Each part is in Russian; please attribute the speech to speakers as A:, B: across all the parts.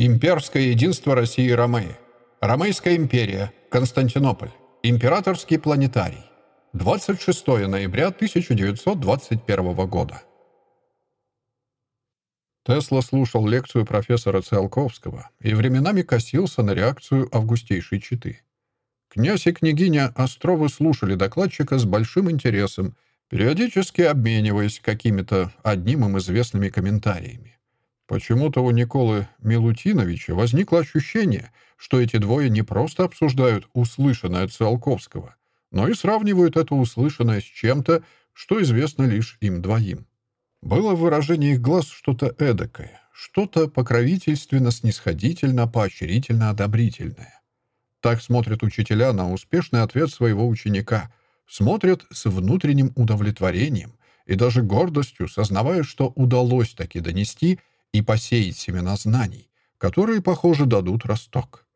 A: Имперское единство России и Ромеи. Ромейская империя. Константинополь. Императорский планетарий. 26 ноября 1921 года. Тесла слушал лекцию профессора Циолковского и временами косился на реакцию августейшей читы. Князь и княгиня Островы слушали докладчика с большим интересом, периодически обмениваясь какими-то одним им известными комментариями. Почему-то у Николы Милутиновича возникло ощущение, что эти двое не просто обсуждают услышанное от Циолковского, но и сравнивают это услышанное с чем-то, что известно лишь им двоим. Было в выражении их глаз что-то эдакое, что-то покровительственно-снисходительно, поощрительно-одобрительное. Так смотрят учителя на успешный ответ своего ученика, смотрят с внутренним удовлетворением и даже гордостью, сознавая, что удалось таки донести и посеять семена знаний, которые, похоже, дадут росток.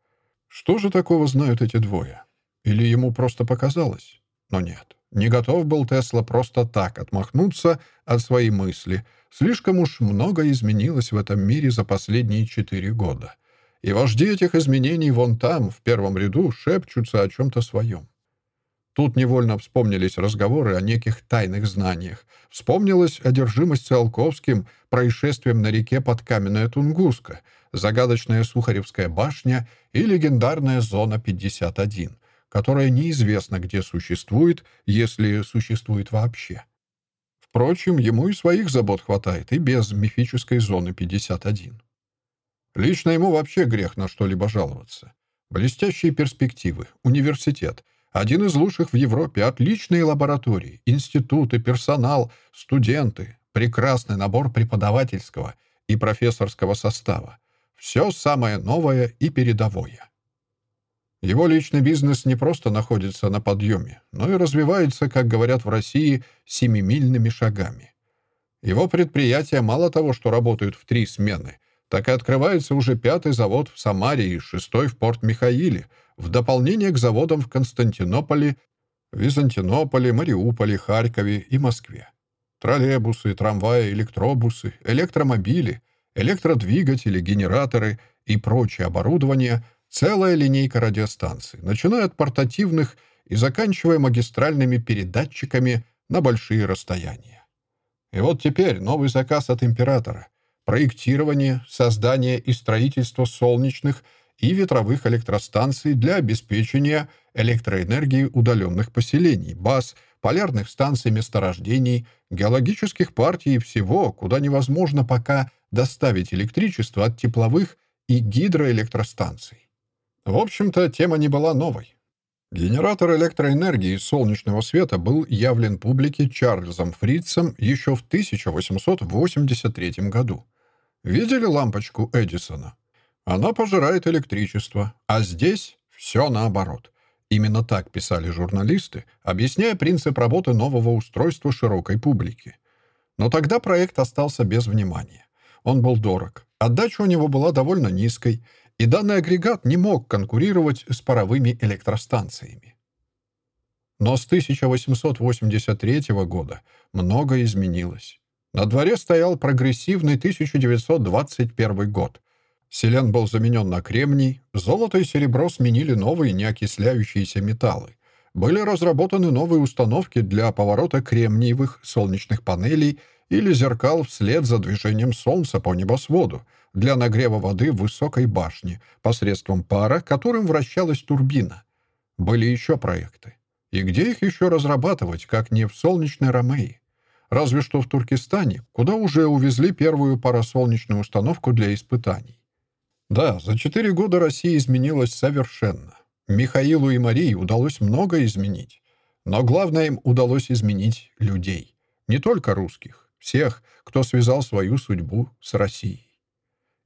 A: Что же такого знают эти двое? Или ему просто показалось? Но нет. Не готов был Тесла просто так отмахнуться от своей мысли. Слишком уж много изменилось в этом мире за последние четыре года. И вожди этих изменений вон там, в первом ряду, шепчутся о чем-то своем. Тут невольно вспомнились разговоры о неких тайных знаниях. Вспомнилась одержимость Циолковским происшествием на реке Подкаменная Тунгуска, загадочная Сухаревская башня и легендарная Зона 51, которая неизвестно где существует, если существует вообще. Впрочем, ему и своих забот хватает, и без мифической зоны 51. Лично ему вообще грех на что-либо жаловаться. Блестящие перспективы, университет, один из лучших в Европе, отличные лаборатории, институты, персонал, студенты, прекрасный набор преподавательского и профессорского состава. Все самое новое и передовое. Его личный бизнес не просто находится на подъеме, но и развивается, как говорят в России, семимильными шагами. Его предприятия мало того, что работают в три смены, так и открывается уже пятый завод в Самаре и шестой в Порт-Михаиле, в дополнение к заводам в Константинополе, Византинополе, Мариуполе, Харькове и Москве. Троллейбусы, трамваи, электробусы, электромобили, электродвигатели, генераторы и прочее оборудование Целая линейка радиостанций, начиная от портативных и заканчивая магистральными передатчиками на большие расстояния. И вот теперь новый заказ от императора. Проектирование, создание и строительство солнечных и ветровых электростанций для обеспечения электроэнергии удаленных поселений, баз, полярных станций месторождений, геологических партий и всего, куда невозможно пока доставить электричество от тепловых и гидроэлектростанций. В общем-то, тема не была новой. Генератор электроэнергии солнечного света был явлен публике Чарльзом Фрицем еще в 1883 году. Видели лампочку Эдисона? Она пожирает электричество, а здесь все наоборот. Именно так писали журналисты, объясняя принцип работы нового устройства широкой публики. Но тогда проект остался без внимания. Он был дорог, отдача у него была довольно низкой, и данный агрегат не мог конкурировать с паровыми электростанциями. Но с 1883 года многое изменилось. На дворе стоял прогрессивный 1921 год. Селен был заменен на кремний, золото и серебро сменили новые неокисляющиеся металлы. Были разработаны новые установки для поворота кремниевых солнечных панелей или зеркал вслед за движением Солнца по небосводу — для нагрева воды в высокой башне посредством пара, которым вращалась турбина. Были еще проекты. И где их еще разрабатывать, как не в солнечной Ромеи? Разве что в Туркестане, куда уже увезли первую парасолнечную установку для испытаний. Да, за четыре года Россия изменилась совершенно. Михаилу и Марии удалось многое изменить. Но главное им удалось изменить людей. Не только русских, всех, кто связал свою судьбу с Россией.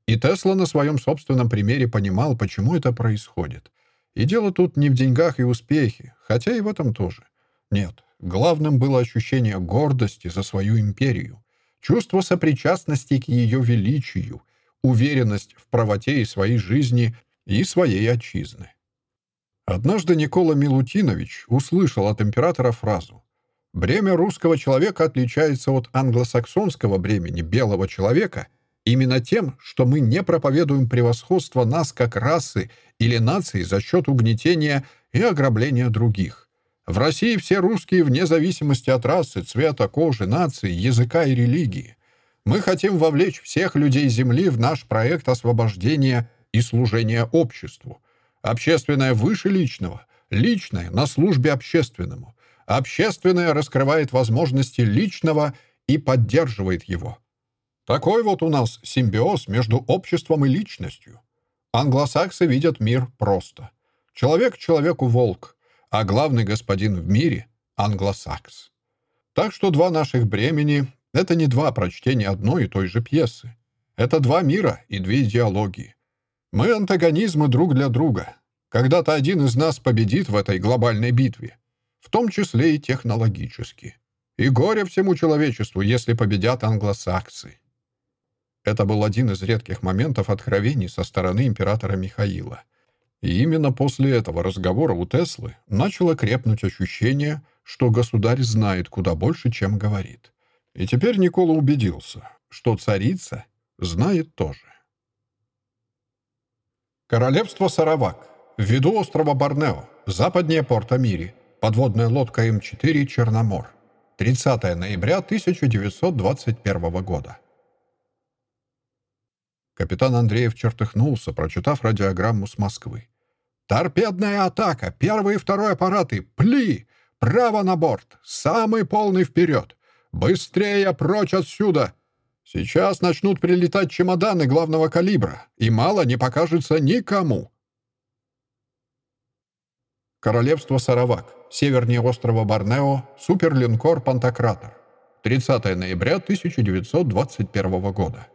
A: И Тесла на своем собственном примере понимал, почему это происходит. И дело тут не в деньгах и успехе, хотя и в этом тоже. Нет, главным было ощущение гордости за свою империю, чувство сопричастности к ее величию, уверенность в правоте и своей жизни и своей отчизны. Однажды Никола Милутинович услышал от императора фразу «Бремя русского человека отличается от англосаксонского бремени белого человека Именно тем, что мы не проповедуем превосходство нас как расы или нации за счет угнетения и ограбления других. В России все русские вне зависимости от расы, цвета кожи, нации, языка и религии. Мы хотим вовлечь всех людей Земли в наш проект освобождения и служения обществу. Общественное выше личного, личное на службе общественному. Общественное раскрывает возможности личного и поддерживает его. Такой вот у нас симбиоз между обществом и личностью. Англосаксы видят мир просто. Человек человеку волк, а главный господин в мире — англосакс. Так что два наших бремени — это не два прочтения одной и той же пьесы. Это два мира и две идеологии. Мы антагонизмы друг для друга. Когда-то один из нас победит в этой глобальной битве, в том числе и технологически. И горе всему человечеству, если победят англосаксы. Это был один из редких моментов откровений со стороны императора Михаила. И именно после этого разговора у Теслы начало крепнуть ощущение, что государь знает куда больше, чем говорит. И теперь Никола убедился, что царица знает тоже. Королевство Саравак. В острова Борнео, западнее порта Мири. Подводная лодка М4 «Черномор». 30 ноября 1921 года. Капитан Андреев чертыхнулся, прочитав радиограмму с Москвы. «Торпедная атака! Первый и второй аппараты! Пли! Право на борт! Самый полный вперед! Быстрее прочь отсюда! Сейчас начнут прилетать чемоданы главного калибра, и мало не покажется никому!» Королевство Саравак, севернее острова Борнео, суперлинкор «Пантократор». 30 ноября 1921 года.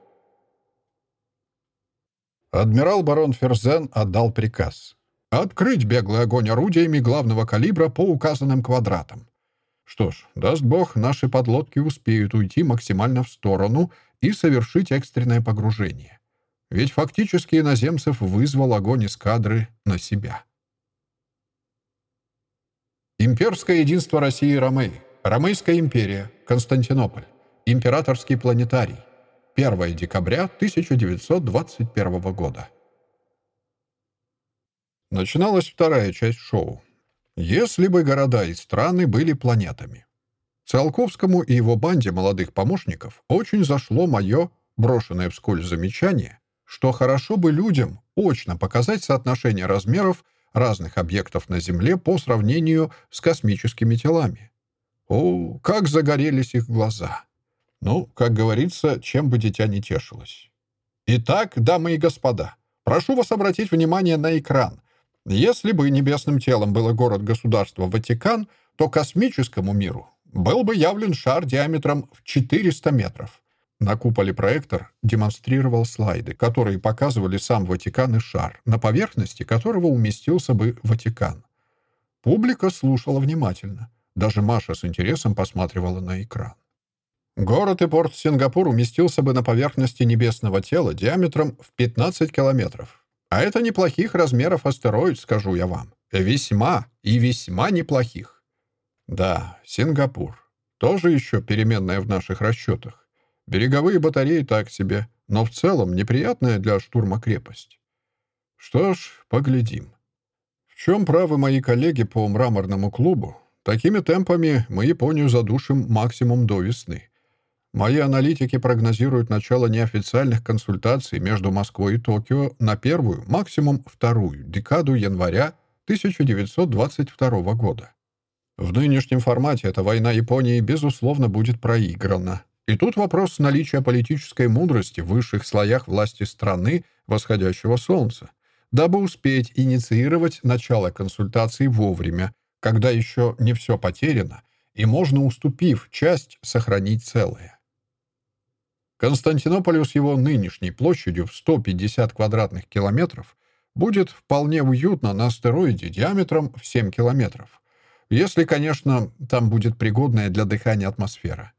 A: Адмирал барон Ферзен отдал приказ открыть беглый огонь орудиями главного калибра по указанным квадратам. Что ж, даст бог, наши подлодки успеют уйти максимально в сторону и совершить экстренное погружение. Ведь фактически иноземцев вызвал огонь эскадры на себя. Имперское единство России и Ромеи. Ромейская империя. Константинополь. Императорский планетарий. 1 декабря 1921 года. Начиналась вторая часть шоу. Если бы города и страны были планетами. Циолковскому и его банде молодых помощников очень зашло мое, брошенное вскользь замечание, что хорошо бы людям очно показать соотношение размеров разных объектов на Земле по сравнению с космическими телами. О, как загорелись их глаза! Ну, как говорится, чем бы дитя не тешилось. Итак, дамы и господа, прошу вас обратить внимание на экран. Если бы небесным телом было город-государство Ватикан, то космическому миру был бы явлен шар диаметром в 400 метров. На куполе проектор демонстрировал слайды, которые показывали сам Ватикан и шар, на поверхности которого уместился бы Ватикан. Публика слушала внимательно. Даже Маша с интересом посматривала на экран. Город и порт Сингапур уместился бы на поверхности небесного тела диаметром в 15 километров. А это неплохих размеров астероид, скажу я вам. Весьма и весьма неплохих. Да, Сингапур. Тоже еще переменная в наших расчетах. Береговые батареи так себе, но в целом неприятная для штурма крепость. Что ж, поглядим. В чем правы мои коллеги по мраморному клубу? Такими темпами мы Японию задушим максимум до весны. Мои аналитики прогнозируют начало неофициальных консультаций между Москвой и Токио на первую, максимум вторую, декаду января 1922 года. В нынешнем формате эта война Японии, безусловно, будет проиграна. И тут вопрос наличия политической мудрости в высших слоях власти страны восходящего солнца, дабы успеть инициировать начало консультаций вовремя, когда еще не все потеряно, и можно, уступив часть, сохранить целое. Константинополю с его нынешней площадью в 150 квадратных километров будет вполне уютно на астероиде диаметром в 7 километров. Если, конечно, там будет пригодная для дыхания атмосфера.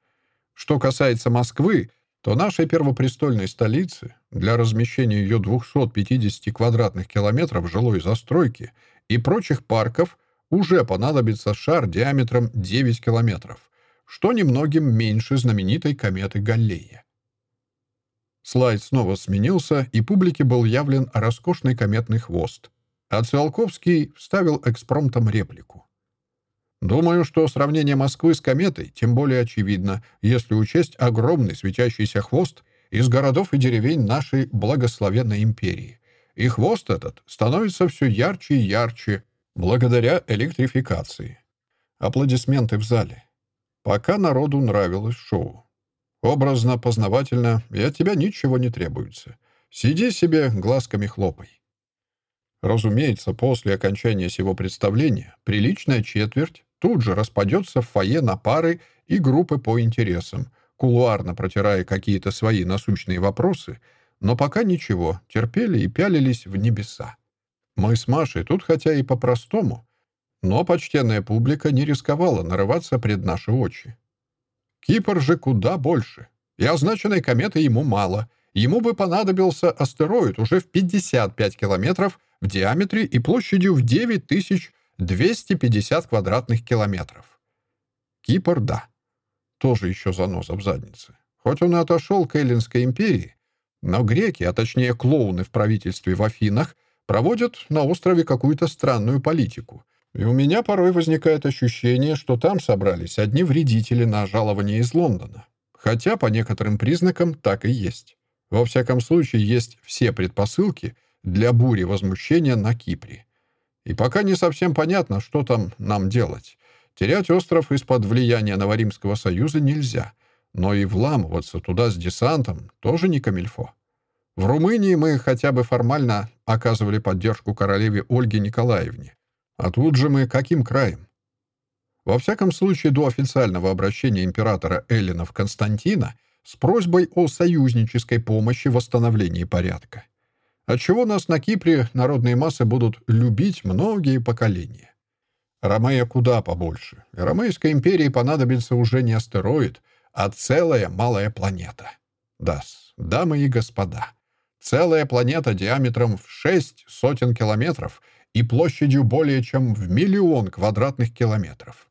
A: Что касается Москвы, то нашей первопрестольной столицы для размещения ее 250 квадратных километров жилой застройки и прочих парков уже понадобится шар диаметром 9 километров, что немногим меньше знаменитой кометы Галлея. Слайд снова сменился, и публике был явлен роскошный кометный хвост. А Циолковский вставил экспромтом реплику. Думаю, что сравнение Москвы с кометой тем более очевидно, если учесть огромный светящийся хвост из городов и деревень нашей благословенной империи. И хвост этот становится все ярче и ярче благодаря электрификации. Аплодисменты в зале. Пока народу нравилось шоу. Образно-познавательно, и от тебя ничего не требуется. Сиди себе, глазками хлопай. Разумеется, после окончания сего представления приличная четверть тут же распадется в фойе на пары и группы по интересам, кулуарно протирая какие-то свои насущные вопросы, но пока ничего, терпели и пялились в небеса. Мы с Машей тут хотя и по-простому, но почтенная публика не рисковала нарываться пред наши очи. Кипр же куда больше, и означенной кометы ему мало. Ему бы понадобился астероид уже в 55 километров в диаметре и площадью в 9250 квадратных километров. Кипр — да. Тоже еще заноза в заднице. Хоть он и отошел к Эллинской империи, но греки, а точнее клоуны в правительстве в Афинах, проводят на острове какую-то странную политику. И у меня порой возникает ощущение, что там собрались одни вредители на жалование из Лондона. Хотя по некоторым признакам так и есть. Во всяком случае, есть все предпосылки для бури возмущения на Кипре. И пока не совсем понятно, что там нам делать. Терять остров из-под влияния Новоримского союза нельзя, но и вламываться туда с десантом тоже не камильфо. В Румынии мы хотя бы формально оказывали поддержку королеве Ольге Николаевне. А тут же мы каким краем? Во всяком случае, до официального обращения императора Эллинов Константина с просьбой о союзнической помощи в восстановлении порядка. Отчего нас на Кипре народные массы будут любить многие поколения. Ромея куда побольше. Ромейской империи понадобится уже не астероид, а целая малая планета. Да, дамы и господа, целая планета диаметром в шесть сотен километров и площадью более чем в миллион квадратных километров.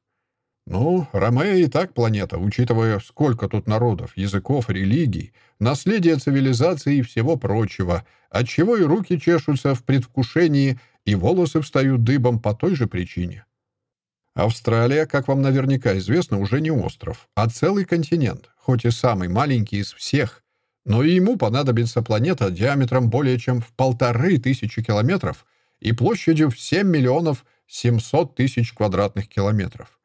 A: Ну, Ромея и так планета, учитывая, сколько тут народов, языков, религий, наследия цивилизации и всего прочего, отчего и руки чешутся в предвкушении, и волосы встают дыбом по той же причине. Австралия, как вам наверняка известно, уже не остров, а целый континент, хоть и самый маленький из всех, но и ему понадобится планета диаметром более чем в полторы тысячи километров и площадью в 7 миллионов 700 тысяч квадратных километров.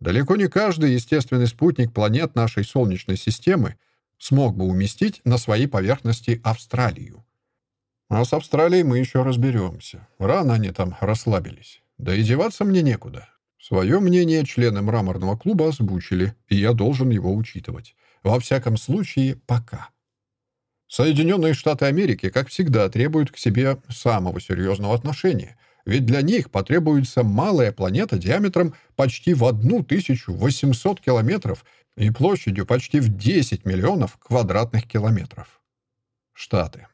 A: Далеко не каждый естественный спутник планет нашей Солнечной системы смог бы уместить на своей поверхности Австралию. А с Австралией мы еще разберемся. Рано они там расслабились. Да и деваться мне некуда. Свое мнение члены мраморного клуба озвучили, и я должен его учитывать. Во всяком случае, пока. Соединенные Штаты Америки, как всегда, требуют к себе самого серьезного отношения — ведь для них потребуется малая планета диаметром почти в 1800 километров и площадью почти в 10 миллионов квадратных километров. Штаты.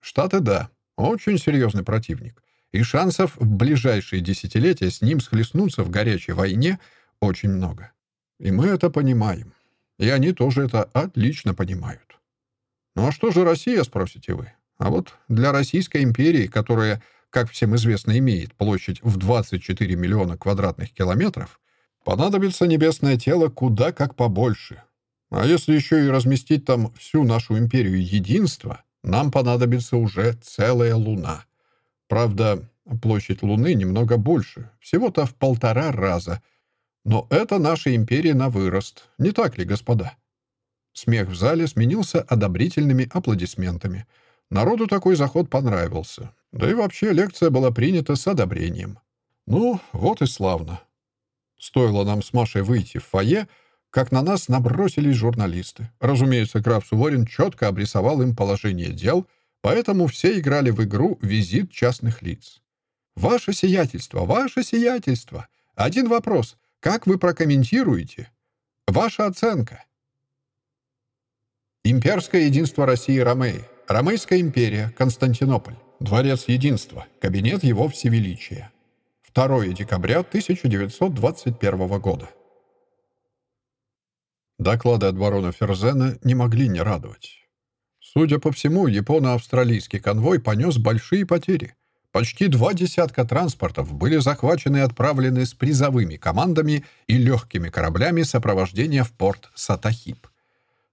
A: Штаты, да, очень серьезный противник. И шансов в ближайшие десятилетия с ним схлестнуться в горячей войне очень много. И мы это понимаем. И они тоже это отлично понимают. Ну а что же Россия, спросите вы? А вот для Российской империи, которая как всем известно, имеет площадь в 24 миллиона квадратных километров, понадобится небесное тело куда как побольше. А если еще и разместить там всю нашу империю единства, нам понадобится уже целая луна. Правда, площадь Луны немного больше, всего-то в полтора раза. Но это наша империя на вырост, не так ли, господа? Смех в зале сменился одобрительными аплодисментами. Народу такой заход понравился. Да и вообще лекция была принята с одобрением. Ну, вот и славно. Стоило нам с Машей выйти в фойе, как на нас набросились журналисты. Разумеется, граф Суворин четко обрисовал им положение дел, поэтому все играли в игру «Визит частных лиц». «Ваше сиятельство! Ваше сиятельство! Один вопрос. Как вы прокомментируете? Ваша оценка?» Имперское единство России Ромеи. Ромейская империя. Константинополь. Дворец Единства. Кабинет его всевеличия. 2 декабря 1921 года. Доклады от барона Ферзена не могли не радовать. Судя по всему, японо-австралийский конвой понес большие потери. Почти два десятка транспортов были захвачены и отправлены с призовыми командами и легкими кораблями сопровождения в порт Сатахип.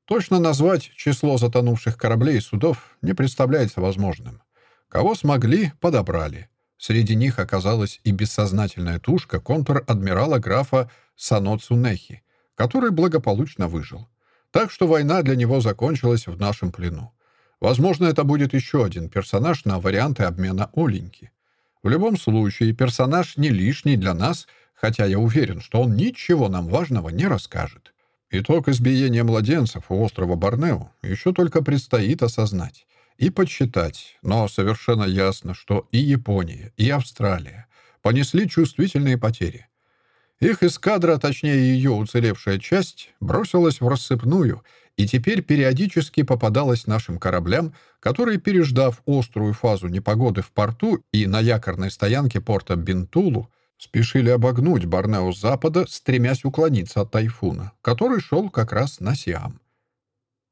A: Точно назвать число затонувших кораблей и судов не представляется возможным. Кого смогли, подобрали. Среди них оказалась и бессознательная тушка контр-адмирала графа Сано Цунехи, который благополучно выжил. Так что война для него закончилась в нашем плену. Возможно, это будет еще один персонаж на варианты обмена Оленьки. В любом случае, персонаж не лишний для нас, хотя я уверен, что он ничего нам важного не расскажет. Итог избиения младенцев у острова Борнео еще только предстоит осознать и подсчитать, но совершенно ясно, что и Япония, и Австралия понесли чувствительные потери. Их эскадра, точнее ее уцелевшая часть, бросилась в рассыпную и теперь периодически попадалась нашим кораблям, которые, переждав острую фазу непогоды в порту и на якорной стоянке порта Бентулу, спешили обогнуть Борнео с запада, стремясь уклониться от тайфуна, который шел как раз на Сиам.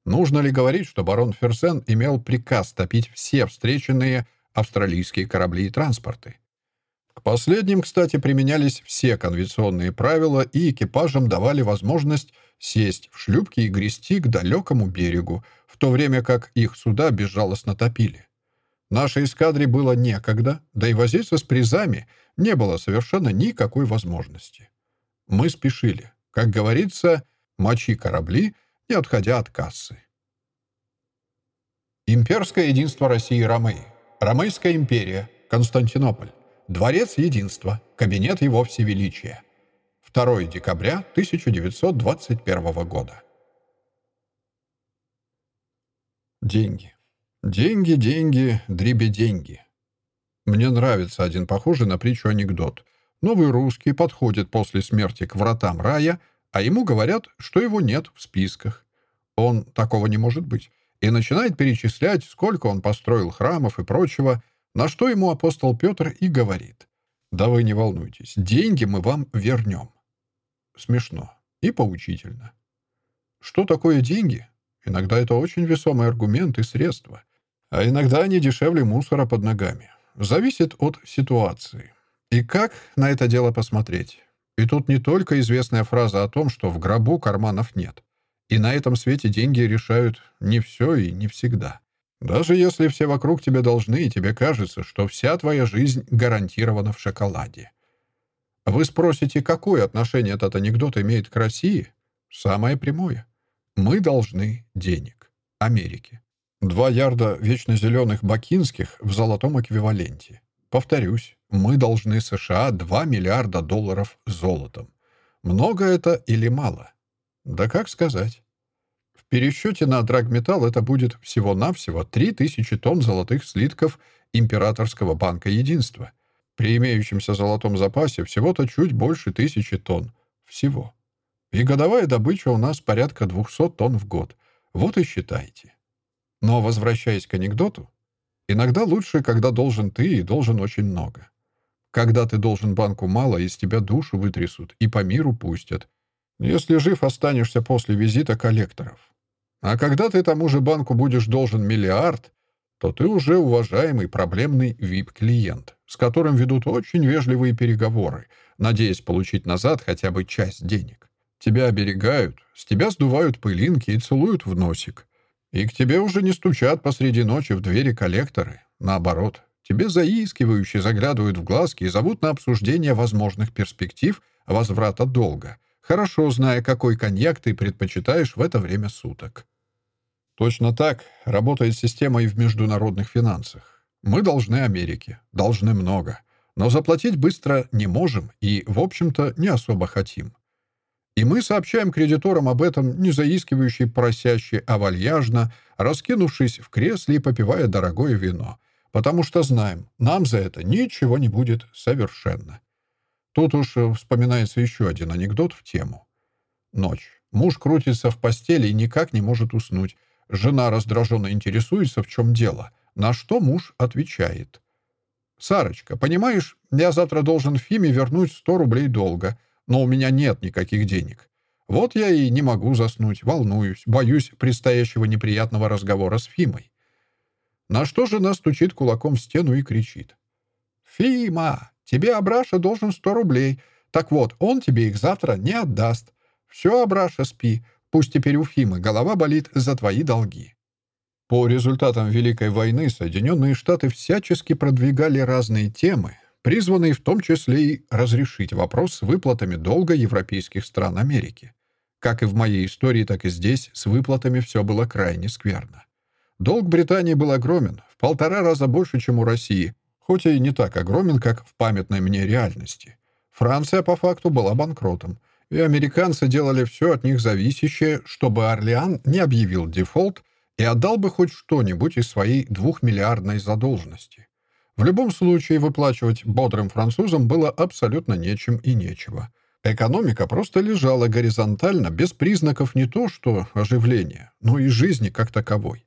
A: Нужно ли говорить, что барон Ферсен имел приказ топить все встреченные австралийские корабли и транспорты? К последним, кстати, применялись все конвенционные правила, и экипажам давали возможность сесть в шлюпки и грести к далекому берегу, в то время как их суда безжалостно топили. Нашей эскадре было некогда, да и возиться с призами не было совершенно никакой возможности. Мы спешили. Как говорится, мочи корабли, не отходя от кассы. Имперское единство России и Ромеи. Ромейская империя. Константинополь. Дворец единства. Кабинет его всевеличия. 2 декабря 1921 года. Деньги. Деньги, деньги, дребе деньги. Мне нравится один похожий на притчу анекдот. Новый русский подходит после смерти к вратам рая, а ему говорят, что его нет в списках. Он такого не может быть. И начинает перечислять, сколько он построил храмов и прочего, на что ему апостол Петр и говорит. «Да вы не волнуйтесь, деньги мы вам вернем». Смешно и поучительно. Что такое деньги? Иногда это очень весомый аргумент и средство. А иногда они дешевле мусора под ногами. Зависит от ситуации. И как на это дело посмотреть? И тут не только известная фраза о том, что в гробу карманов нет. И на этом свете деньги решают не все и не всегда. Даже если все вокруг тебя должны, и тебе кажется, что вся твоя жизнь гарантирована в шоколаде. Вы спросите, какое отношение этот анекдот имеет к России? Самое прямое. Мы должны денег. Америке. Два ярда вечно зеленых бакинских в золотом эквиваленте. Повторюсь, мы должны США 2 миллиарда долларов золотом. Много это или мало? Да как сказать. В пересчете на драгметалл это будет всего-навсего 3000 тонн золотых слитков Императорского банка Единства. При имеющемся золотом запасе всего-то чуть больше тысячи тонн. Всего. И годовая добыча у нас порядка 200 тонн в год. Вот и считайте. Но, возвращаясь к анекдоту, иногда лучше, когда должен ты и должен очень много. Когда ты должен банку мало, из тебя душу вытрясут и по миру пустят, если жив останешься после визита коллекторов. А когда ты тому же банку будешь должен миллиард, то ты уже уважаемый проблемный VIP-клиент, с которым ведут очень вежливые переговоры, надеясь получить назад хотя бы часть денег. Тебя оберегают, с тебя сдувают пылинки и целуют в носик. И к тебе уже не стучат посреди ночи в двери коллекторы. Наоборот, тебе заискивающие заглядывают в глазки и зовут на обсуждение возможных перспектив возврата долга, хорошо зная, какой коньяк ты предпочитаешь в это время суток. Точно так работает система и в международных финансах. Мы должны Америке, должны много, но заплатить быстро не можем и, в общем-то, не особо хотим. И мы сообщаем кредиторам об этом, не заискивающий просящий, а вальяжно, раскинувшись в кресле и попивая дорогое вино. Потому что знаем, нам за это ничего не будет совершенно. Тут уж вспоминается еще один анекдот в тему. Ночь. Муж крутится в постели и никак не может уснуть. Жена раздраженно интересуется, в чем дело. На что муж отвечает. «Сарочка, понимаешь, я завтра должен Фиме вернуть сто рублей долга но у меня нет никаких денег. Вот я и не могу заснуть, волнуюсь, боюсь предстоящего неприятного разговора с Фимой. На что жена стучит кулаком в стену и кричит. «Фима, тебе Абраша должен сто рублей. Так вот, он тебе их завтра не отдаст. Все, Абраша, спи. Пусть теперь у Фимы голова болит за твои долги». По результатам Великой войны Соединенные Штаты всячески продвигали разные темы, призванные в том числе и разрешить вопрос с выплатами долга европейских стран Америки. Как и в моей истории, так и здесь с выплатами все было крайне скверно. Долг Британии был огромен, в полтора раза больше, чем у России, хоть и не так огромен, как в памятной мне реальности. Франция по факту была банкротом, и американцы делали все от них зависящее, чтобы Орлеан не объявил дефолт и отдал бы хоть что-нибудь из своей двухмиллиардной задолженности. В любом случае выплачивать бодрым французам было абсолютно нечем и нечего. Экономика просто лежала горизонтально, без признаков не то что оживления, но и жизни как таковой.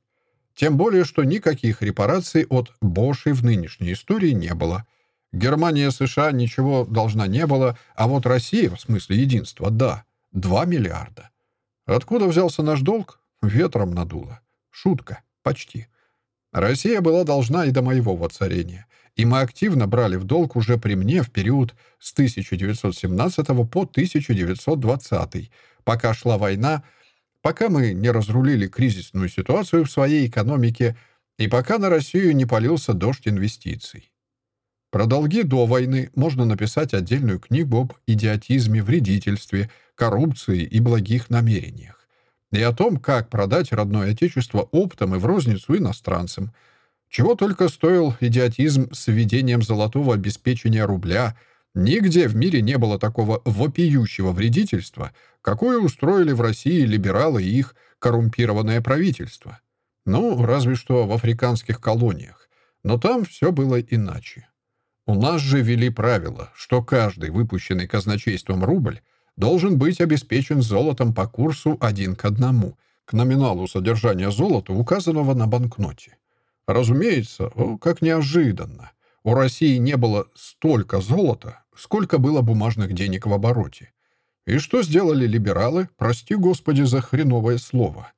A: Тем более, что никаких репараций от Боши в нынешней истории не было. Германия, США ничего должна не было, а вот Россия, в смысле единства, да, 2 миллиарда. Откуда взялся наш долг? Ветром надуло. Шутка. Почти. Россия была должна и до моего воцарения, и мы активно брали в долг уже при мне в период с 1917 по 1920, пока шла война, пока мы не разрулили кризисную ситуацию в своей экономике и пока на Россию не полился дождь инвестиций. Про долги до войны можно написать отдельную книгу об идиотизме, вредительстве, коррупции и благих намерениях и о том, как продать родное отечество оптом и в розницу иностранцам. Чего только стоил идиотизм с введением золотого обеспечения рубля. Нигде в мире не было такого вопиющего вредительства, какое устроили в России либералы и их коррумпированное правительство. Ну, разве что в африканских колониях. Но там все было иначе. У нас же ввели правило, что каждый выпущенный казначейством рубль должен быть обеспечен золотом по курсу один к одному, к номиналу содержания золота, указанного на банкноте. Разумеется, о, как неожиданно, у России не было столько золота, сколько было бумажных денег в обороте. И что сделали либералы, прости господи за хреновое слово?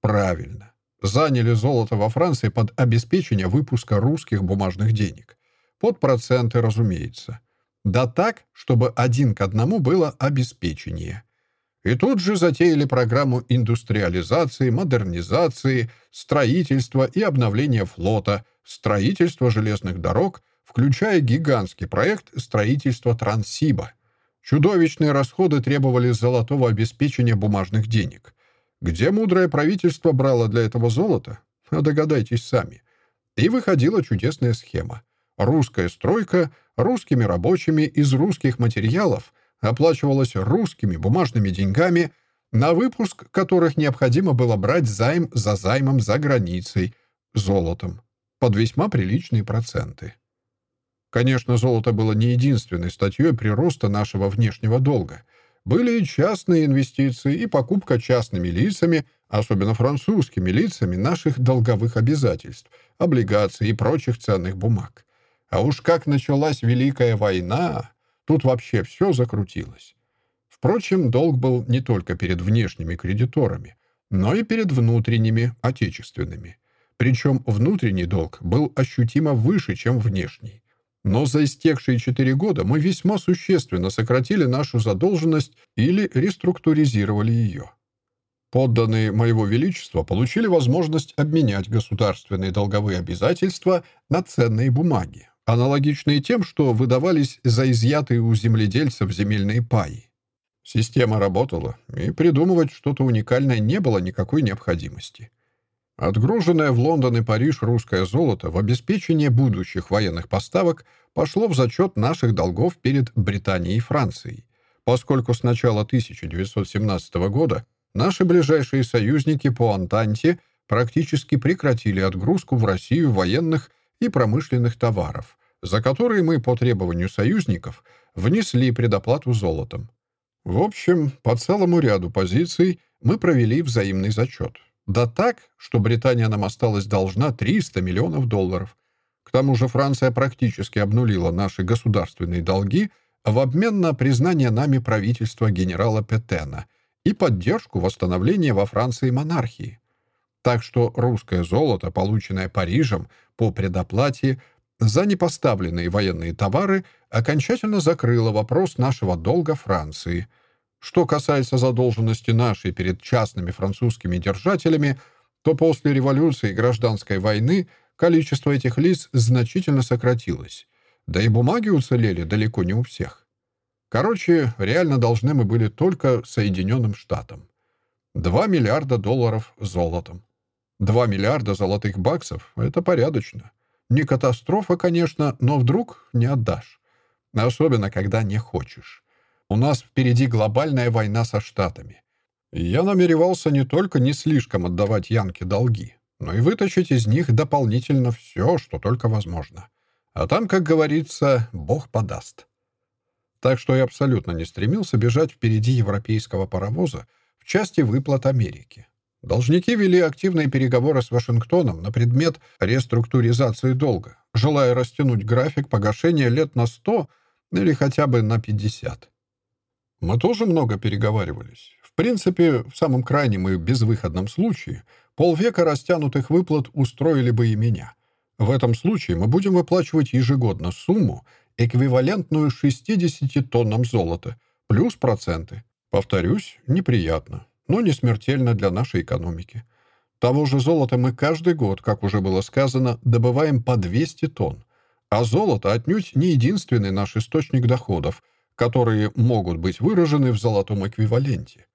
A: Правильно. Заняли золото во Франции под обеспечение выпуска русских бумажных денег. Под проценты, разумеется. Да так, чтобы один к одному было обеспечение. И тут же затеяли программу индустриализации, модернизации, строительства и обновления флота, строительства железных дорог, включая гигантский проект строительства Транссиба. Чудовищные расходы требовали золотого обеспечения бумажных денег. Где мудрое правительство брало для этого золото? Догадайтесь сами. И выходила чудесная схема. Русская стройка русскими рабочими из русских материалов оплачивалась русскими бумажными деньгами, на выпуск которых необходимо было брать займ за займом за границей, золотом, под весьма приличные проценты. Конечно, золото было не единственной статьей прироста нашего внешнего долга. Были и частные инвестиции, и покупка частными лицами, особенно французскими лицами, наших долговых обязательств, облигаций и прочих ценных бумаг. А уж как началась Великая война, тут вообще все закрутилось. Впрочем, долг был не только перед внешними кредиторами, но и перед внутренними, отечественными. Причем внутренний долг был ощутимо выше, чем внешний. Но за истекшие четыре года мы весьма существенно сократили нашу задолженность или реструктуризировали ее. Подданные Моего Величества получили возможность обменять государственные долговые обязательства на ценные бумаги, аналогичные тем, что выдавались за изъятые у земледельцев земельные паи. Система работала, и придумывать что-то уникальное не было никакой необходимости. Отгруженное в Лондон и Париж русское золото в обеспечение будущих военных поставок пошло в зачет наших долгов перед Британией и Францией, поскольку с начала 1917 года наши ближайшие союзники по Антанте практически прекратили отгрузку в Россию военных и промышленных товаров, за которые мы по требованию союзников внесли предоплату золотом. В общем, по целому ряду позиций мы провели взаимный зачет. Да так, что Британия нам осталась должна 300 миллионов долларов. К тому же Франция практически обнулила наши государственные долги в обмен на признание нами правительства генерала Петена и поддержку восстановления во Франции монархии. Так что русское золото, полученное Парижем по предоплате за непоставленные военные товары, окончательно закрыло вопрос нашего долга Франции. Что касается задолженности нашей перед частными французскими держателями, то после революции и гражданской войны количество этих лиц значительно сократилось. Да и бумаги уцелели далеко не у всех. Короче, реально должны мы были только Соединенным Штатам. 2 миллиарда долларов золотом. 2 миллиарда золотых баксов — это порядочно. Не катастрофа, конечно, но вдруг не отдашь. Особенно, когда не хочешь. У нас впереди глобальная война со Штатами. Я намеревался не только не слишком отдавать Янке долги, но и вытащить из них дополнительно все, что только возможно. А там, как говорится, Бог подаст. Так что я абсолютно не стремился бежать впереди европейского паровоза в части выплат Америки. Должники вели активные переговоры с Вашингтоном на предмет реструктуризации долга, желая растянуть график погашения лет на 100 или хотя бы на 50. Мы тоже много переговаривались. В принципе, в самом крайнем и безвыходном случае полвека растянутых выплат устроили бы и меня. В этом случае мы будем выплачивать ежегодно сумму, эквивалентную 60 тоннам золота, плюс проценты. Повторюсь, неприятно но не смертельно для нашей экономики. Того же золота мы каждый год, как уже было сказано, добываем по 200 тонн. А золото отнюдь не единственный наш источник доходов, которые могут быть выражены в золотом эквиваленте.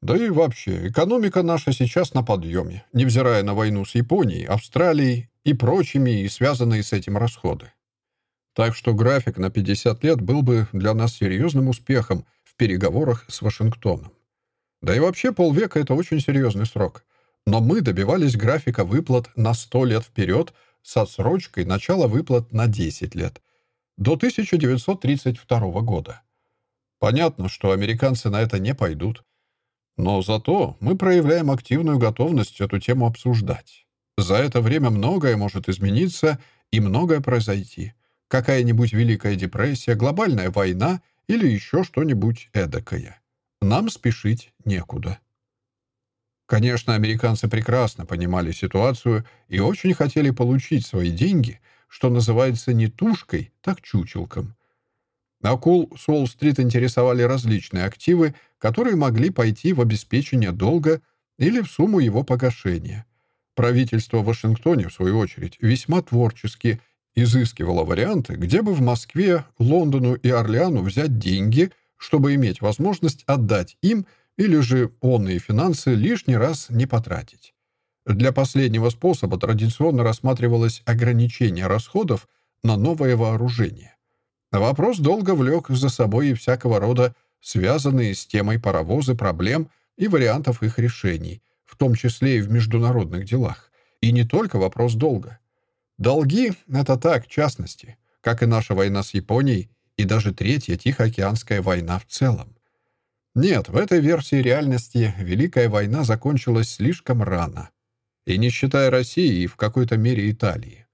A: Да и вообще, экономика наша сейчас на подъеме, невзирая на войну с Японией, Австралией и прочими и связанные с этим расходы. Так что график на 50 лет был бы для нас серьезным успехом в переговорах с Вашингтоном. Да и вообще полвека — это очень серьезный срок. Но мы добивались графика выплат на 100 лет вперед с отсрочкой начала выплат на 10 лет, до 1932 года. Понятно, что американцы на это не пойдут. Но зато мы проявляем активную готовность эту тему обсуждать. За это время многое может измениться и многое произойти. Какая-нибудь Великая депрессия, глобальная война или еще что-нибудь эдакое. Нам спешить некуда. Конечно, американцы прекрасно понимали ситуацию и очень хотели получить свои деньги, что называется не тушкой, так чучелком. Акул с Уолл-стрит интересовали различные активы, которые могли пойти в обеспечение долга или в сумму его погашения. Правительство в Вашингтоне, в свою очередь, весьма творчески изыскивало варианты, где бы в Москве, Лондону и Орлеану взять деньги – чтобы иметь возможность отдать им или же онные финансы лишний раз не потратить. Для последнего способа традиционно рассматривалось ограничение расходов на новое вооружение. Вопрос долго влек за собой и всякого рода связанные с темой паровозы проблем и вариантов их решений, в том числе и в международных делах. И не только вопрос долга. Долги — это так, частности, как и наша война с Японией и даже Третья Тихоокеанская война в целом. Нет, в этой версии реальности Великая война закончилась слишком рано. И не считая России и в какой-то мере Италии.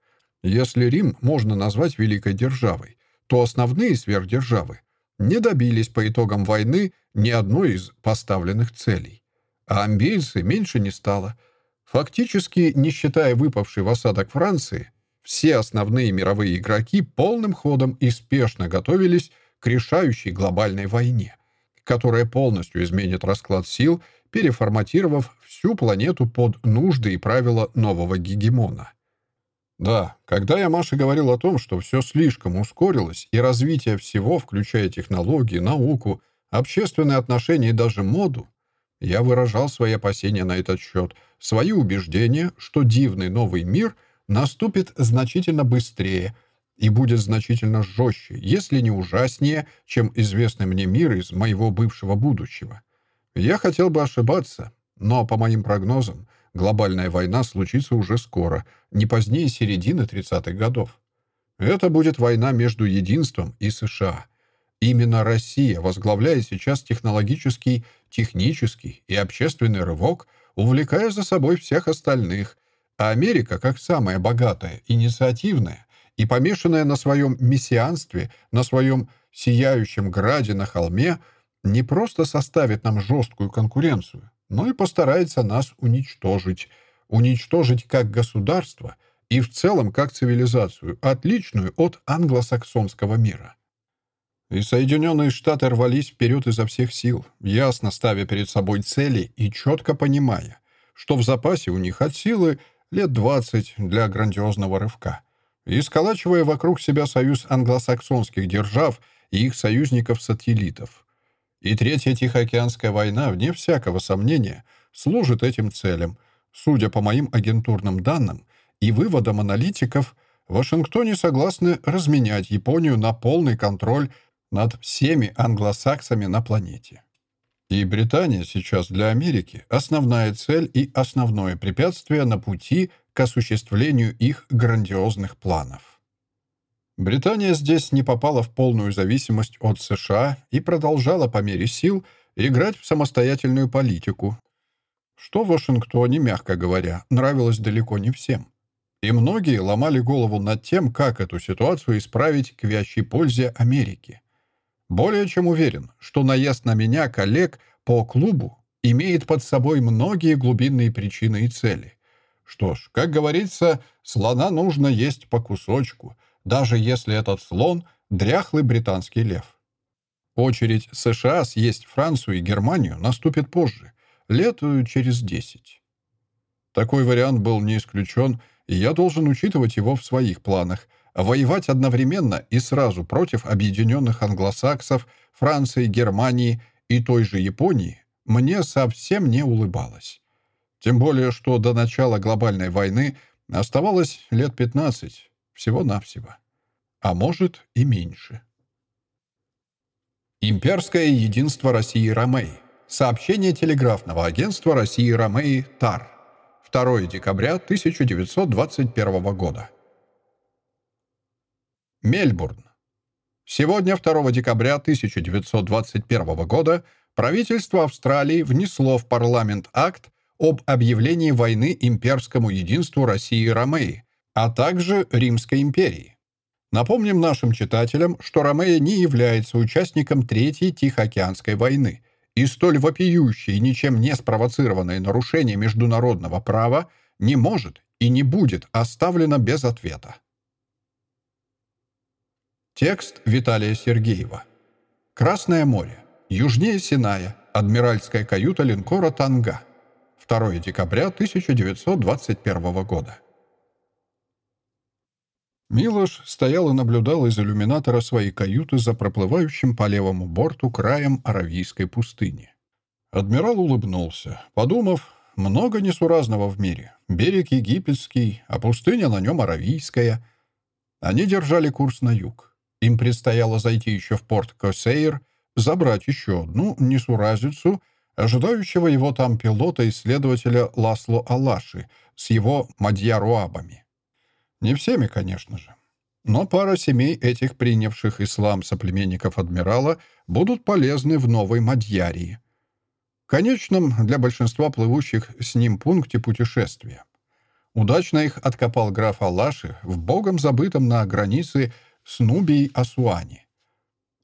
A: Если Рим можно назвать великой державой, то основные сверхдержавы не добились по итогам войны ни одной из поставленных целей. А амбийцы меньше не стало. Фактически, не считая выпавшей в осадок Франции, все основные мировые игроки полным ходом и спешно готовились к решающей глобальной войне, которая полностью изменит расклад сил, переформатировав всю планету под нужды и правила нового гегемона. Да, когда я Маше говорил о том, что все слишком ускорилось, и развитие всего, включая технологии, науку, общественные отношения и даже моду, я выражал свои опасения на этот счет, свои убеждения, что дивный новый мир — наступит значительно быстрее и будет значительно жестче, если не ужаснее, чем известный мне мир из моего бывшего будущего. Я хотел бы ошибаться, но, по моим прогнозам, глобальная война случится уже скоро, не позднее середины 30-х годов. Это будет война между единством и США. Именно Россия возглавляет сейчас технологический, технический и общественный рывок, увлекая за собой всех остальных, а Америка, как самая богатая, инициативная и помешанная на своем мессианстве, на своем сияющем граде на холме, не просто составит нам жесткую конкуренцию, но и постарается нас уничтожить. Уничтожить как государство и в целом как цивилизацию, отличную от англосаксонского мира. И Соединенные Штаты рвались вперед изо всех сил, ясно ставя перед собой цели и четко понимая, что в запасе у них от силы лет 20 для грандиозного рывка, и сколачивая вокруг себя союз англосаксонских держав и их союзников-сателлитов. И Третья Тихоокеанская война, вне всякого сомнения, служит этим целям. Судя по моим агентурным данным и выводам аналитиков, в Вашингтоне согласны разменять Японию на полный контроль над всеми англосаксами на планете. И Британия сейчас для Америки основная цель и основное препятствие на пути к осуществлению их грандиозных планов. Британия здесь не попала в полную зависимость от США и продолжала по мере сил играть в самостоятельную политику, что в Вашингтоне, мягко говоря, нравилось далеко не всем. И многие ломали голову над тем, как эту ситуацию исправить к вящей пользе Америки. Более чем уверен, что наезд на меня коллег по клубу имеет под собой многие глубинные причины и цели. Что ж, как говорится, слона нужно есть по кусочку, даже если этот слон — дряхлый британский лев. Очередь США съесть Францию и Германию наступит позже, лет через десять. Такой вариант был не исключен, и я должен учитывать его в своих планах — воевать одновременно и сразу против объединенных англосаксов, Франции, Германии и той же Японии мне совсем не улыбалось. Тем более, что до начала глобальной войны оставалось лет 15, всего-навсего. А может и меньше. Имперское единство России Ромеи. Сообщение телеграфного агентства России Ромеи ТАР. 2 декабря 1921 года. Мельбурн. Сегодня, 2 декабря 1921 года, правительство Австралии внесло в парламент акт об объявлении войны имперскому единству России и Ромеи, а также Римской империи. Напомним нашим читателям, что Ромея не является участником Третьей Тихоокеанской войны, и столь вопиющее и ничем не спровоцированное нарушение международного права не может и не будет оставлено без ответа. Текст Виталия Сергеева. Красное море. Южнее Синая. Адмиральская каюта линкора «Танга». 2 декабря 1921 года. Милош стоял и наблюдал из иллюминатора своей каюты за проплывающим по левому борту краем Аравийской пустыни. Адмирал улыбнулся, подумав, много несуразного в мире. Берег египетский, а пустыня на нем аравийская. Они держали курс на юг. Им предстояло зайти еще в порт Косейр, забрать еще одну несуразицу, ожидающего его там пилота-исследователя Ласло Алаши с его мадьяруабами. Не всеми, конечно же. Но пара семей этих принявших ислам соплеменников адмирала будут полезны в новой Мадьярии. Конечном для большинства плывущих с ним пункте путешествия. Удачно их откопал граф Алаши в богом забытом на границе с Нубией Асуани.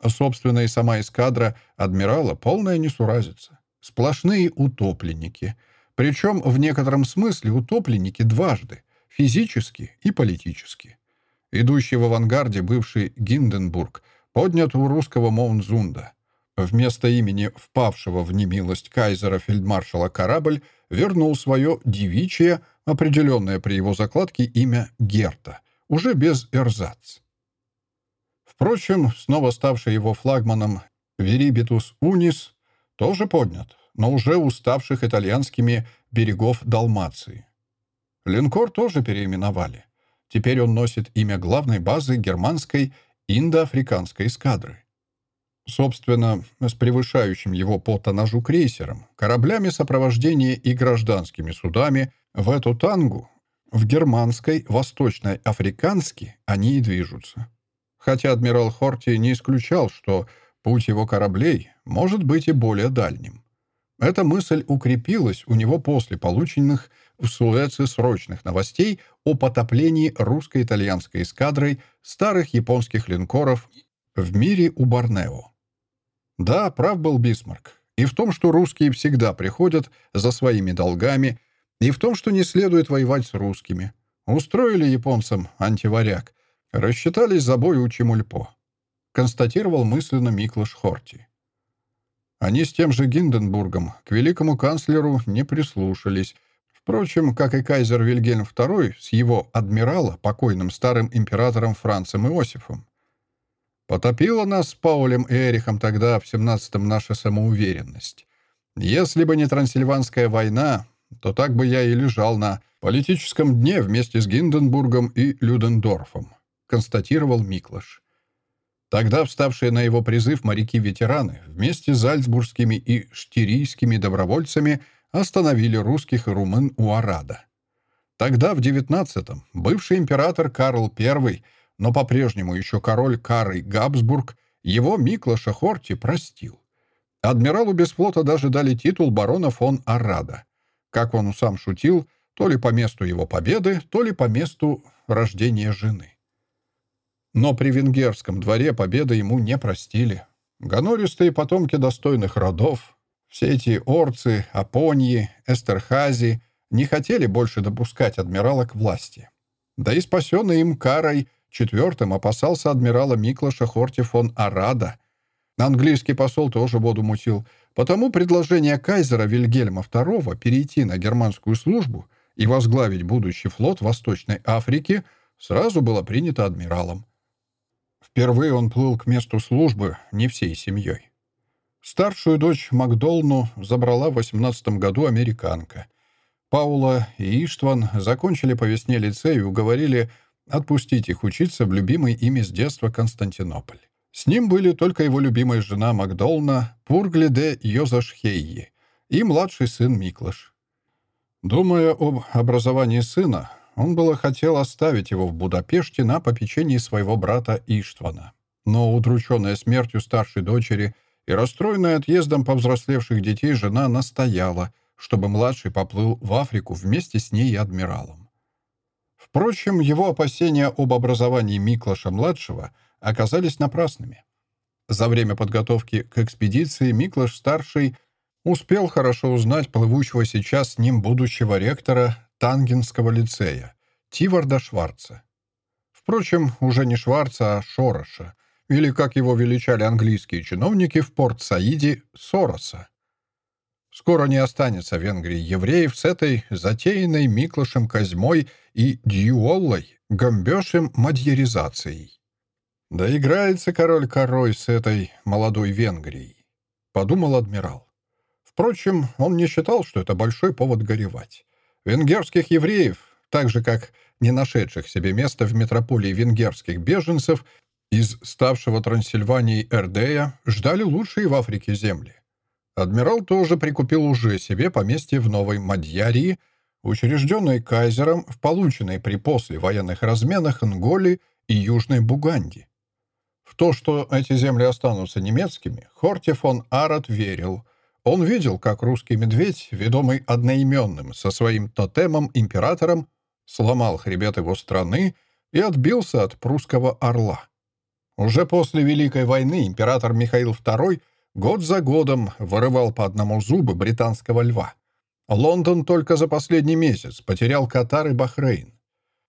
A: Собственно, и сама эскадра адмирала полная несуразица. Сплошные утопленники. Причем в некотором смысле утопленники дважды — физически и политически. Идущий в авангарде бывший Гинденбург поднят у русского Моунзунда. Вместо имени впавшего в немилость кайзера фельдмаршала корабль вернул свое девичье, определенное при его закладке имя Герта, уже без эрзац. Впрочем, снова ставший его флагманом Верибитус Унис тоже поднят, но уже уставших итальянскими берегов Далмации. Линкор тоже переименовали. Теперь он носит имя главной базы германской индоафриканской эскадры. Собственно, с превышающим его по тоннажу крейсером, кораблями сопровождения и гражданскими судами в эту тангу, в германской, восточной африкански они и движутся хотя адмирал Хорти не исключал, что путь его кораблей может быть и более дальним. Эта мысль укрепилась у него после полученных в Суэце срочных новостей о потоплении русско-итальянской эскадрой старых японских линкоров в мире у Борнео. Да, прав был Бисмарк. И в том, что русские всегда приходят за своими долгами, и в том, что не следует воевать с русскими. Устроили японцам антиваряг. Рассчитались за бой у Чемульпо. Констатировал мысленно Миклаш Хорти. Они с тем же Гинденбургом к великому канцлеру не прислушались. Впрочем, как и кайзер Вильгельм II с его адмирала, покойным старым императором Францем Иосифом. Потопила нас с Паулем и Эрихом тогда, в семнадцатом, наша самоуверенность. Если бы не Трансильванская война, то так бы я и лежал на политическом дне вместе с Гинденбургом и Людендорфом, констатировал Миклаш. Тогда вставшие на его призыв моряки-ветераны вместе с зальцбургскими и штирийскими добровольцами остановили русских и румын у Арада. Тогда, в девятнадцатом, бывший император Карл I – но по-прежнему еще король Карый Габсбург его Миклаша Хорти простил. Адмиралу без флота даже дали титул барона фон Аррада. Как он сам шутил, то ли по месту его победы, то ли по месту рождения жены. Но при венгерском дворе победы ему не простили. Гонористые потомки достойных родов, все эти орцы, апоньи, эстерхази не хотели больше допускать адмирала к власти. Да и спасенный им Карой – Четвертым опасался адмирала Миклаша Хорти фон Арада. Английский посол тоже воду мутил. Потому предложение кайзера Вильгельма II перейти на германскую службу и возглавить будущий флот Восточной Африки сразу было принято адмиралом. Впервые он плыл к месту службы не всей семьей. Старшую дочь Макдолну забрала в 18 году американка. Паула и Иштван закончили по весне лицей и уговорили отпустить их учиться в любимый ими с детства Константинополь. С ним были только его любимая жена Макдолна, Пургли де Йозашхейи и младший сын Миклаш. Думая об образовании сына, он было хотел оставить его в Будапеште на попечении своего брата Иштвана. Но удрученная смертью старшей дочери и расстроенная отъездом повзрослевших детей жена настояла, чтобы младший поплыл в Африку вместе с ней и адмиралом. Впрочем, его опасения об образовании Миклаша-младшего оказались напрасными. За время подготовки к экспедиции Миклаш-старший успел хорошо узнать плывущего сейчас с ним будущего ректора Тангенского лицея, Тиварда Шварца. Впрочем, уже не Шварца, а Шороша, или, как его величали английские чиновники в Порт-Саиде, Сороса. Скоро не останется в Венгрии евреев с этой затеянной Миклашем Козьмой и Дьюоллой гомбешем мадьяризацией. Да играется король корой с этой молодой Венгрией, подумал адмирал. Впрочем, он не считал, что это большой повод горевать. Венгерских евреев, так же как не нашедших себе места в метрополии венгерских беженцев из ставшего Трансильванией Эрдея, ждали лучшие в Африке земли. Адмирал тоже прикупил уже себе поместье в Новой Мадьярии, учрежденной кайзером в полученной при после военных разменах Нголи и Южной Буганди. В то, что эти земли останутся немецкими, Хорти фон Арат верил. Он видел, как русский медведь, ведомый одноименным со своим тотемом-императором, сломал хребет его страны и отбился от прусского орла. Уже после Великой войны император Михаил II год за годом вырывал по одному зубы британского льва. Лондон только за последний месяц потерял Катар и Бахрейн.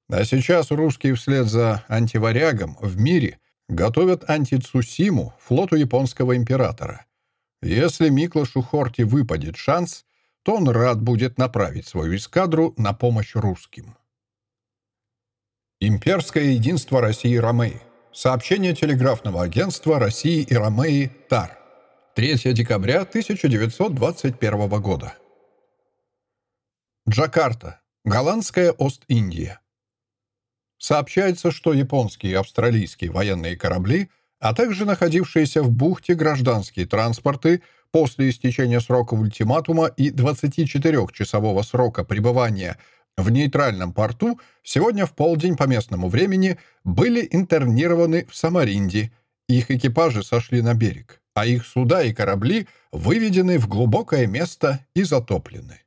A: А сейчас русские вслед за антиварягом в мире готовят антицусиму флоту японского императора. Если Миклашу Хорти выпадет шанс, то он рад будет направить свою эскадру на помощь русским. Имперское единство России и Ромеи. Сообщение телеграфного агентства России и Ромеи ТАР. 3 декабря 1921 года. Джакарта. Голландская Ост-Индия. Сообщается, что японские и австралийские военные корабли, а также находившиеся в бухте гражданские транспорты после истечения срока ультиматума и 24-часового срока пребывания в нейтральном порту сегодня в полдень по местному времени были интернированы в Самаринде. Их экипажи сошли на берег а их суда и корабли выведены в глубокое место и затоплены.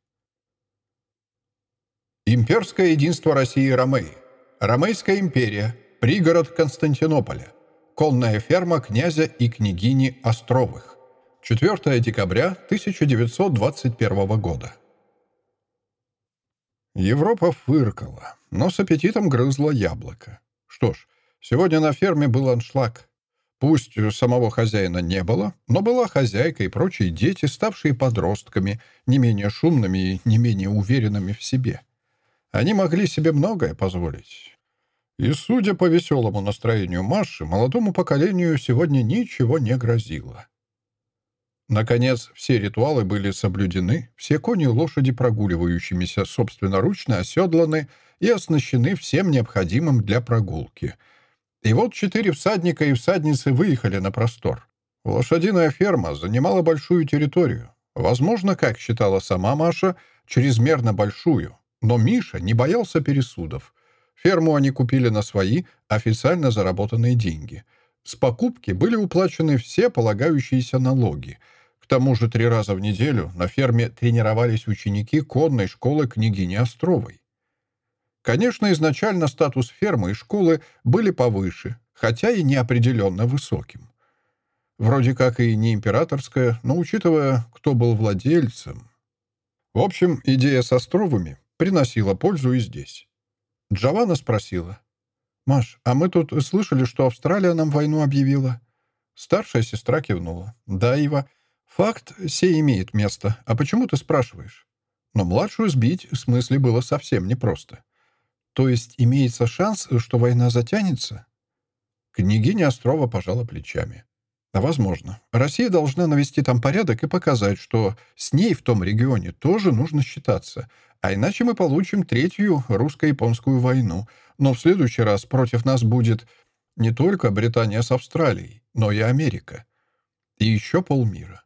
A: Имперское единство России и Ромеи. Ромейская империя. Пригород Константинополя. Конная ферма князя и княгини Островых. 4 декабря 1921 года. Европа фыркала, но с аппетитом грызла яблоко. Что ж, сегодня на ферме был аншлаг. Пусть самого хозяина не было, но была хозяйка и прочие дети, ставшие подростками, не менее шумными и не менее уверенными в себе. Они могли себе многое позволить. И, судя по веселому настроению Маши, молодому поколению сегодня ничего не грозило. Наконец, все ритуалы были соблюдены, все кони и лошади, прогуливающимися собственноручно, оседланы и оснащены всем необходимым для прогулки. И вот четыре всадника и всадницы выехали на простор. Лошадиная ферма занимала большую территорию. Возможно, как считала сама Маша, чрезмерно большую. Но Миша не боялся пересудов. Ферму они купили на свои, официально заработанные деньги. С покупки были уплачены все полагающиеся налоги — к тому же три раза в неделю на ферме тренировались ученики конной школы княгини Островой. Конечно, изначально статус фермы и школы были повыше, хотя и неопределенно высоким. Вроде как и не императорская, но учитывая, кто был владельцем. В общем, идея с Островыми приносила пользу и здесь. Джованна спросила. «Маш, а мы тут слышали, что Австралия нам войну объявила?» Старшая сестра кивнула. «Да, Ива, Факт сей имеет место. А почему ты спрашиваешь? Но младшую сбить в смысле было совсем непросто. То есть имеется шанс, что война затянется? Княгиня Острова пожала плечами. Да, возможно. Россия должна навести там порядок и показать, что с ней в том регионе тоже нужно считаться. А иначе мы получим третью русско-японскую войну. Но в следующий раз против нас будет не только Британия с Австралией, но и Америка. И еще полмира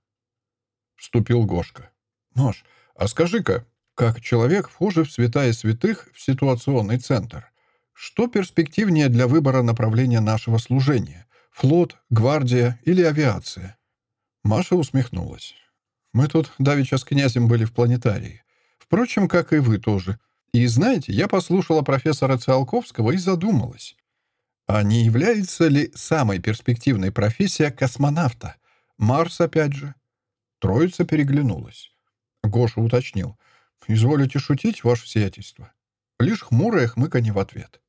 A: вступил Гошка. «Нож, а скажи-ка, как человек, вхожий в святая святых в ситуационный центр, что перспективнее для выбора направления нашего служения? Флот, гвардия или авиация?» Маша усмехнулась. «Мы тут давеча с князем были в планетарии. Впрочем, как и вы тоже. И знаете, я послушала профессора Циолковского и задумалась. А не является ли самой перспективной профессия космонавта? Марс, опять же. Троица переглянулась. Гоша уточнил. «Изволите шутить, ваше сиятельство?» Лишь хмурое хмыканье в ответ.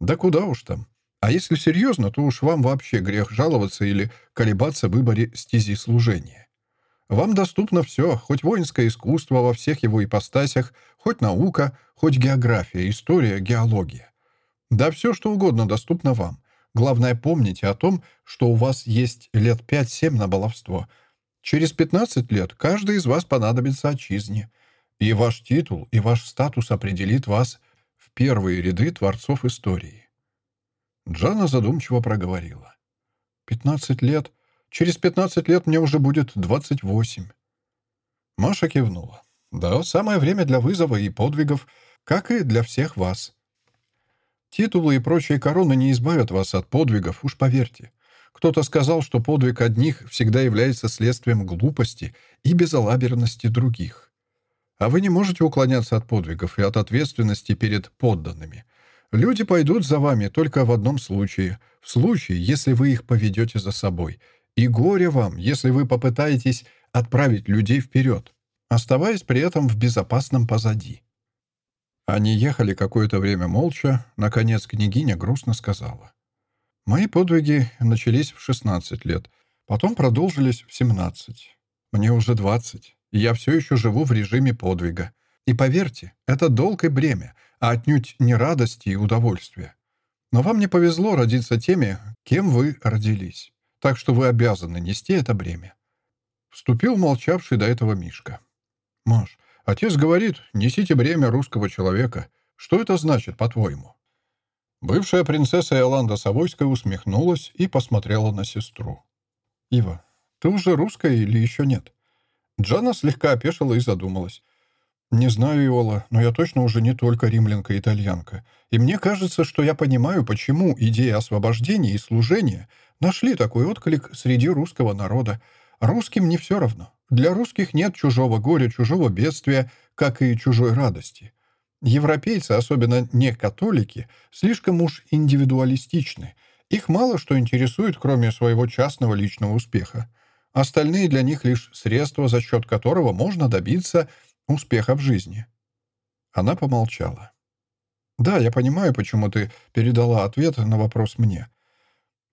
A: «Да куда уж там. А если серьезно, то уж вам вообще грех жаловаться или колебаться в выборе стези служения. Вам доступно все, хоть воинское искусство во всех его ипостасях, хоть наука, хоть география, история, геология. Да все, что угодно доступно вам. Главное, помните о том, что у вас есть лет пять-семь на баловство — Через 15 лет каждый из вас понадобится отчизне, и ваш титул, и ваш статус определит вас в первые ряды творцов истории. Джана задумчиво проговорила. «Пятнадцать лет? Через пятнадцать лет мне уже будет двадцать восемь». Маша кивнула. «Да, самое время для вызова и подвигов, как и для всех вас. Титулы и прочие короны не избавят вас от подвигов, уж поверьте. Кто-то сказал, что подвиг одних всегда является следствием глупости и безалаберности других. А вы не можете уклоняться от подвигов и от ответственности перед подданными. Люди пойдут за вами только в одном случае. В случае, если вы их поведете за собой. И горе вам, если вы попытаетесь отправить людей вперед, оставаясь при этом в безопасном позади. Они ехали какое-то время молча. Наконец княгиня грустно сказала. Мои подвиги начались в 16 лет, потом продолжились в 17. Мне уже 20, и я все еще живу в режиме подвига. И поверьте, это долг и бремя, а отнюдь не радости и удовольствия. Но вам не повезло родиться теми, кем вы родились. Так что вы обязаны нести это бремя. Вступил молчавший до этого Мишка. «Маш, отец говорит, несите бремя русского человека. Что это значит, по-твоему?» Бывшая принцесса Иоланда Савойская усмехнулась и посмотрела на сестру. «Ива, ты уже русская или еще нет?» Джана слегка опешила и задумалась. «Не знаю, Иола, но я точно уже не только римлянка-итальянка. И мне кажется, что я понимаю, почему идея освобождения и служения нашли такой отклик среди русского народа. Русским не все равно. Для русских нет чужого горя, чужого бедствия, как и чужой радости. Европейцы, особенно не католики, слишком уж индивидуалистичны. Их мало что интересует, кроме своего частного личного успеха. Остальные для них лишь средства, за счет которого можно добиться успеха в жизни. Она помолчала. «Да, я понимаю, почему ты передала ответ на вопрос мне.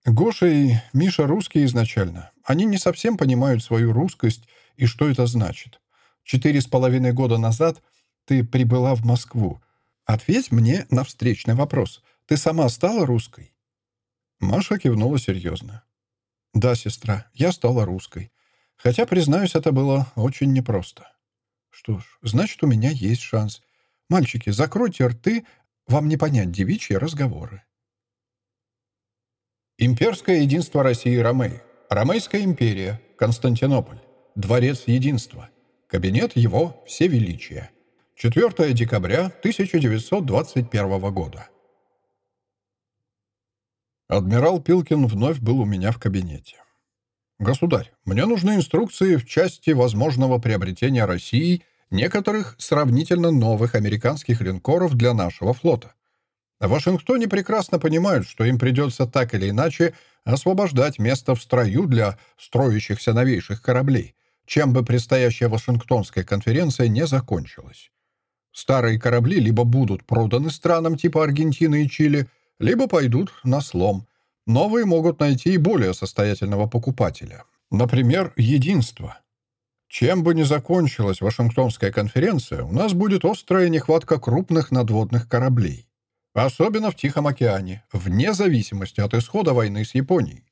A: Гоша и Миша русские изначально. Они не совсем понимают свою русскость и что это значит. Четыре с половиной года назад ты прибыла в Москву. Ответь мне на встречный вопрос. Ты сама стала русской?» Маша кивнула серьезно. «Да, сестра, я стала русской. Хотя, признаюсь, это было очень непросто. Что ж, значит, у меня есть шанс. Мальчики, закройте рты, вам не понять девичьи разговоры. Имперское единство России Ромей. Ромейская империя. Константинополь. Дворец единства. Кабинет его Всевеличия. 4 декабря 1921 года. Адмирал Пилкин вновь был у меня в кабинете. «Государь, мне нужны инструкции в части возможного приобретения России некоторых сравнительно новых американских линкоров для нашего флота. В Вашингтоне прекрасно понимают, что им придется так или иначе освобождать место в строю для строящихся новейших кораблей, чем бы предстоящая Вашингтонская конференция не закончилась. Старые корабли либо будут проданы странам типа Аргентины и Чили, либо пойдут на слом. Новые могут найти и более состоятельного покупателя. Например, единство. Чем бы ни закончилась Вашингтонская конференция, у нас будет острая нехватка крупных надводных кораблей. Особенно в Тихом океане, вне зависимости от исхода войны с Японией.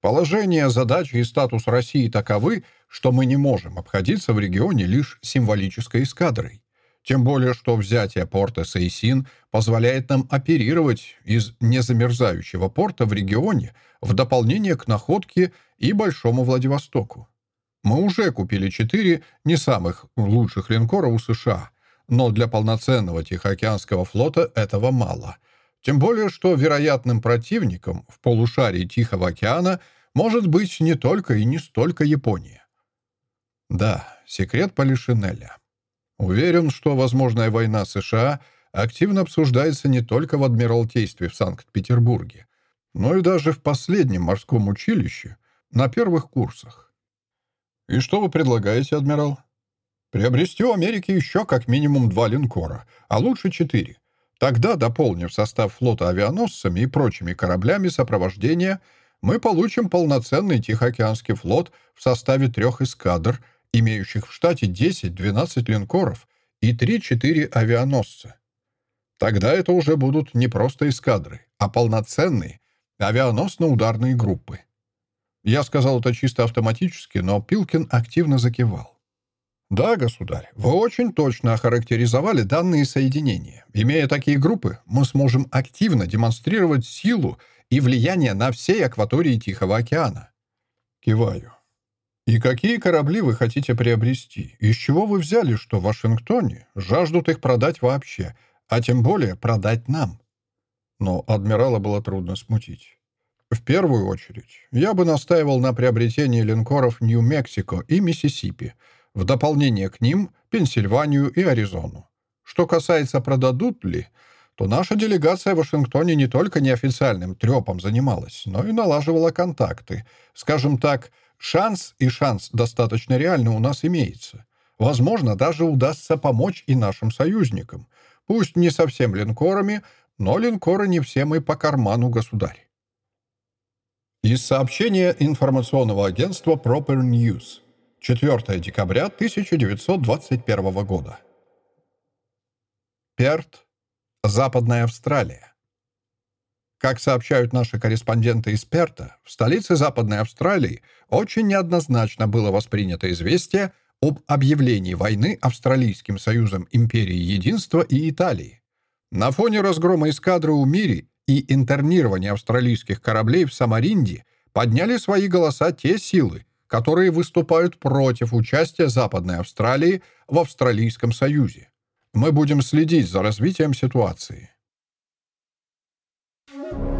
A: Положение, задачи и статус России таковы, что мы не можем обходиться в регионе лишь символической эскадрой. Тем более, что взятие порта Сейсин позволяет нам оперировать из незамерзающего порта в регионе в дополнение к находке и Большому Владивостоку. Мы уже купили четыре не самых лучших линкора у США, но для полноценного Тихоокеанского флота этого мало. Тем более, что вероятным противником в полушарии Тихого океана может быть не только и не столько Япония. Да, секрет Полишинеля. Уверен, что возможная война США активно обсуждается не только в Адмиралтействе в Санкт-Петербурге, но и даже в последнем морском училище на первых курсах. «И что вы предлагаете, адмирал?» «Приобрести у Америки еще как минимум два линкора, а лучше четыре. Тогда, дополнив состав флота авианосцами и прочими кораблями сопровождения, мы получим полноценный Тихоокеанский флот в составе трех эскадр — имеющих в штате 10-12 линкоров и 3-4 авианосца. Тогда это уже будут не просто эскадры, а полноценные авианосно-ударные группы. Я сказал это чисто автоматически, но Пилкин активно закивал. «Да, государь, вы очень точно охарактеризовали данные соединения. Имея такие группы, мы сможем активно демонстрировать силу и влияние на всей акватории Тихого океана». Киваю. «И какие корабли вы хотите приобрести? Из чего вы взяли, что в Вашингтоне жаждут их продать вообще, а тем более продать нам?» Но адмирала было трудно смутить. В первую очередь, я бы настаивал на приобретении линкоров Нью-Мексико и Миссисипи, в дополнение к ним Пенсильванию и Аризону. Что касается продадут ли, то наша делегация в Вашингтоне не только неофициальным трепом занималась, но и налаживала контакты. Скажем так, Шанс и шанс достаточно реально у нас имеется. Возможно, даже удастся помочь и нашим союзникам. Пусть не совсем линкорами, но линкоры не всем и по карману государь. Из сообщения информационного агентства Proper News. 4 декабря 1921 года. Перт, Западная Австралия. Как сообщают наши корреспонденты из Перта, в столице Западной Австралии очень неоднозначно было воспринято известие об объявлении войны Австралийским союзом Империи Единства и Италии. На фоне разгрома эскадры у Мири и интернирования австралийских кораблей в Самаринде подняли свои голоса те силы, которые выступают против участия Западной Австралии в Австралийском Союзе. Мы будем следить за развитием ситуации. Thank you.